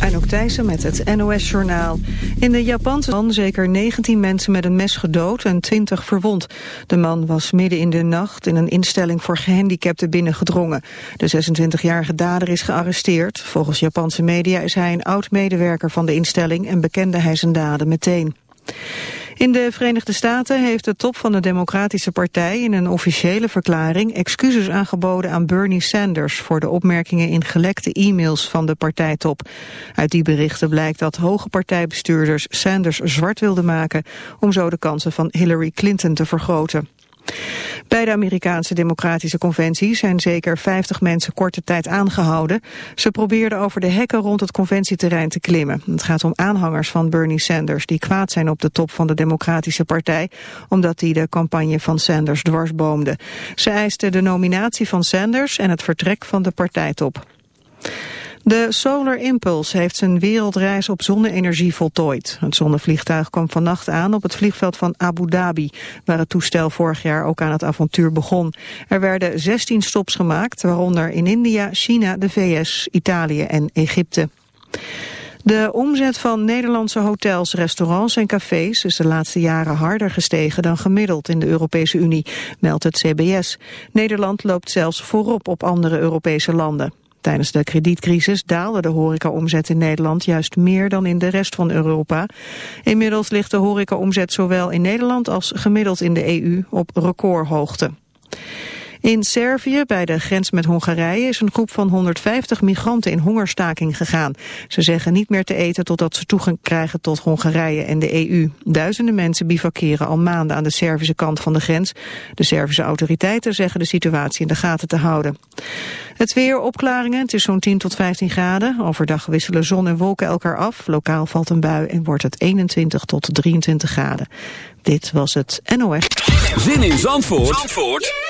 Anouk Thijssen met het NOS-journaal. In de Japanse man zeker 19 mensen met een mes gedood en 20 verwond. De man was midden in de nacht in een instelling voor gehandicapten binnengedrongen. De 26-jarige dader is gearresteerd. Volgens Japanse media is hij een oud-medewerker van de instelling en bekende hij zijn daden meteen. In de Verenigde Staten heeft de top van de Democratische Partij in een officiële verklaring excuses aangeboden aan Bernie Sanders voor de opmerkingen in gelekte e-mails van de partijtop. Uit die berichten blijkt dat hoge partijbestuurders Sanders zwart wilden maken om zo de kansen van Hillary Clinton te vergroten. Bij de Amerikaanse Democratische Conventie zijn zeker 50 mensen korte tijd aangehouden. Ze probeerden over de hekken rond het conventieterrein te klimmen. Het gaat om aanhangers van Bernie Sanders die kwaad zijn op de top van de Democratische Partij, omdat hij de campagne van Sanders dwarsboomde. Ze eisten de nominatie van Sanders en het vertrek van de partijtop. De Solar Impulse heeft zijn wereldreis op zonne-energie voltooid. Het zonnevliegtuig kwam vannacht aan op het vliegveld van Abu Dhabi, waar het toestel vorig jaar ook aan het avontuur begon. Er werden 16 stops gemaakt, waaronder in India, China, de VS, Italië en Egypte. De omzet van Nederlandse hotels, restaurants en cafés is de laatste jaren harder gestegen dan gemiddeld in de Europese Unie, meldt het CBS. Nederland loopt zelfs voorop op andere Europese landen. Tijdens de kredietcrisis daalde de horecaomzet in Nederland juist meer dan in de rest van Europa. Inmiddels ligt de horecaomzet zowel in Nederland als gemiddeld in de EU op recordhoogte. In Servië, bij de grens met Hongarije, is een groep van 150 migranten in hongerstaking gegaan. Ze zeggen niet meer te eten totdat ze toegang krijgen tot Hongarije en de EU. Duizenden mensen bivakeren al maanden aan de Servische kant van de grens. De Servische autoriteiten zeggen de situatie in de gaten te houden. Het weer, opklaringen, het is zo'n 10 tot 15 graden. Overdag wisselen zon en wolken elkaar af. Lokaal valt een bui en wordt het 21 tot 23 graden. Dit was het NOS. Zin in Zandvoort, Zandvoort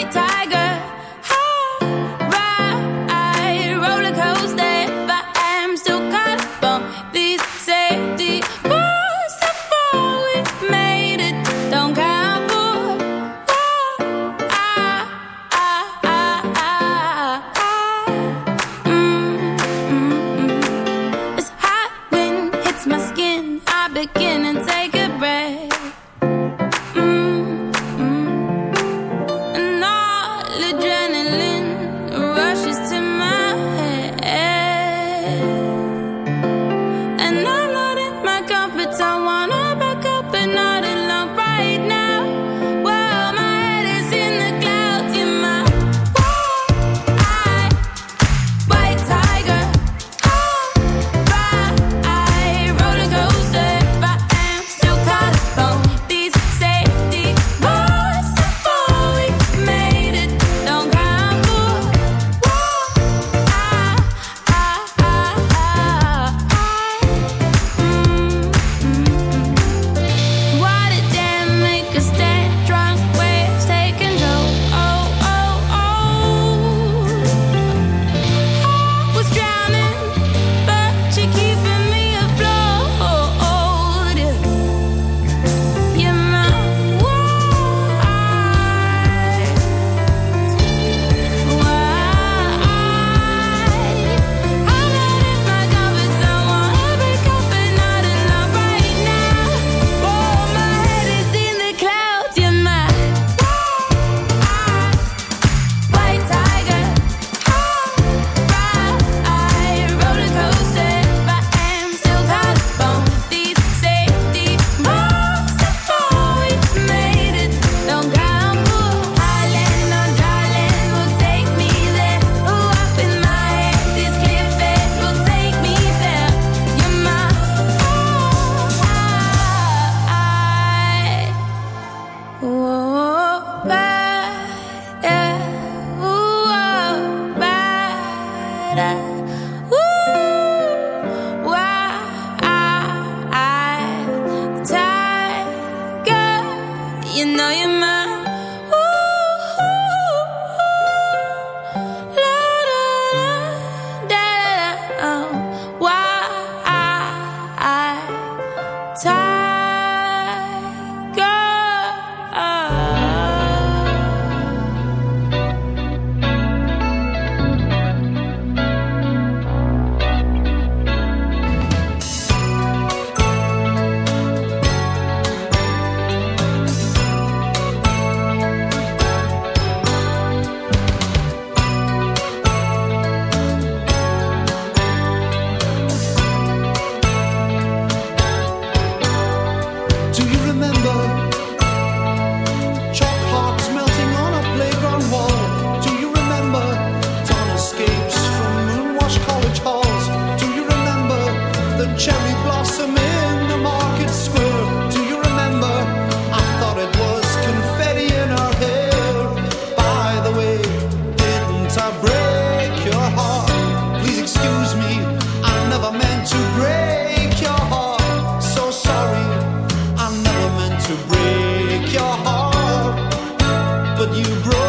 White tiger,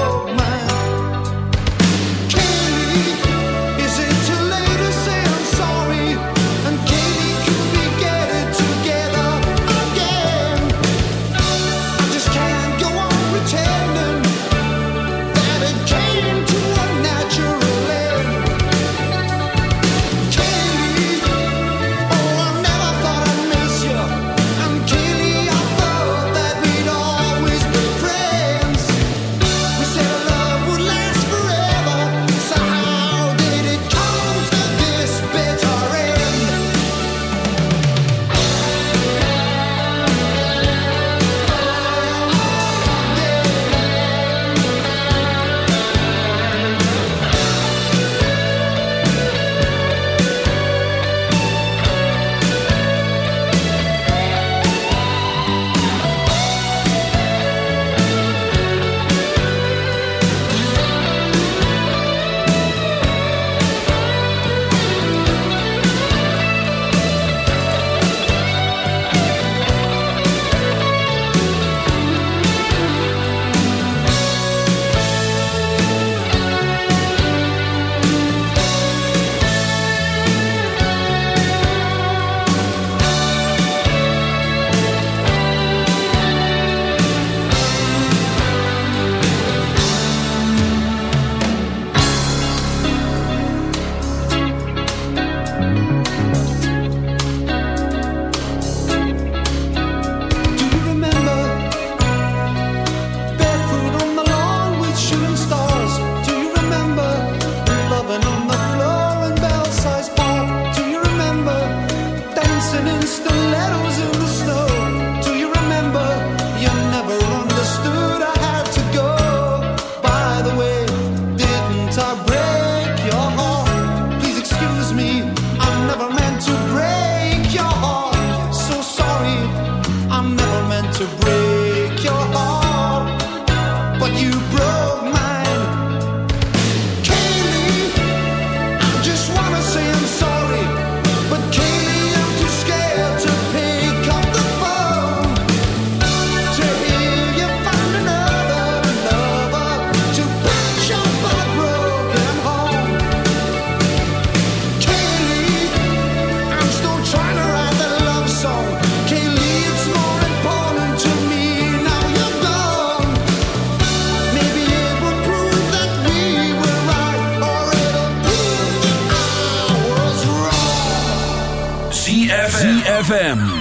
Oh. listening stilettos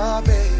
my baby.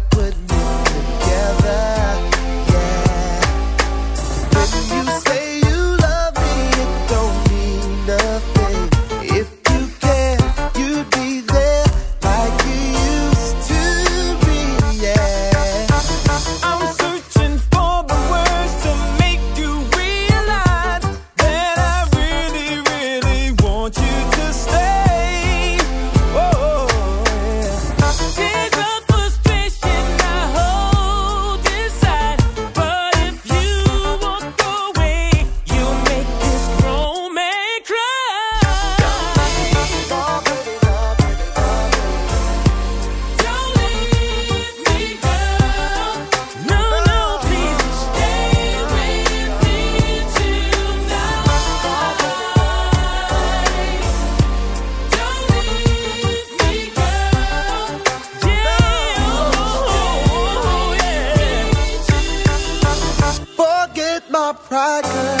pride.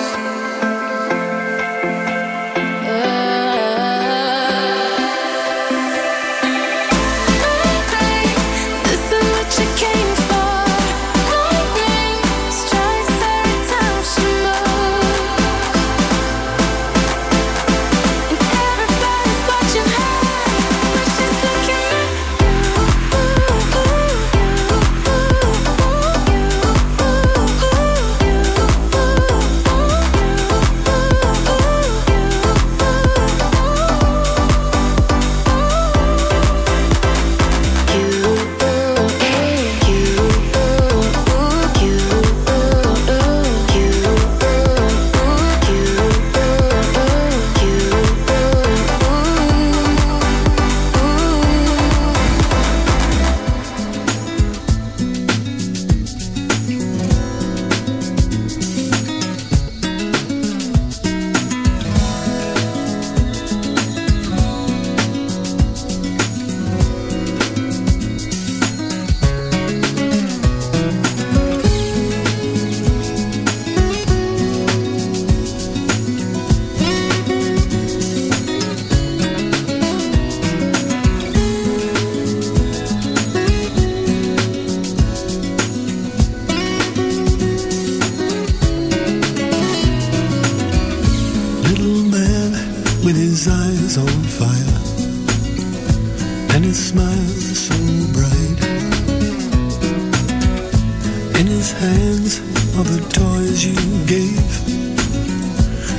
His hands are the toys you gave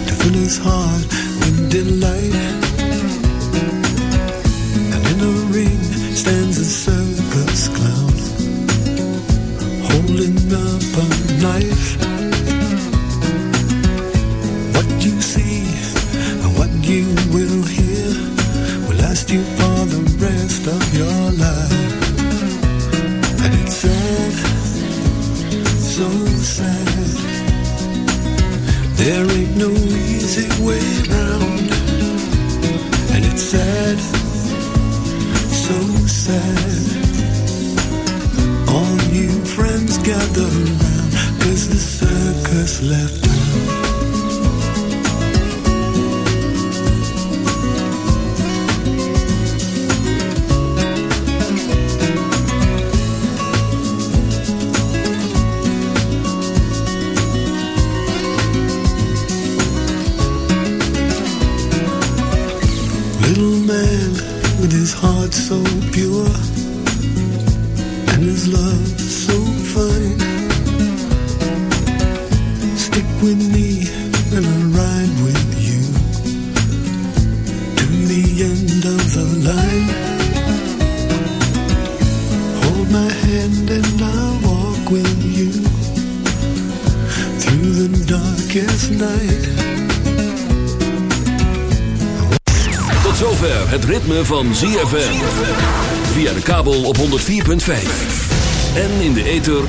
to fill his heart with delight. And in a ring stands a circus clown holding up a knife. What you see and what you will hear will last you for the rest of your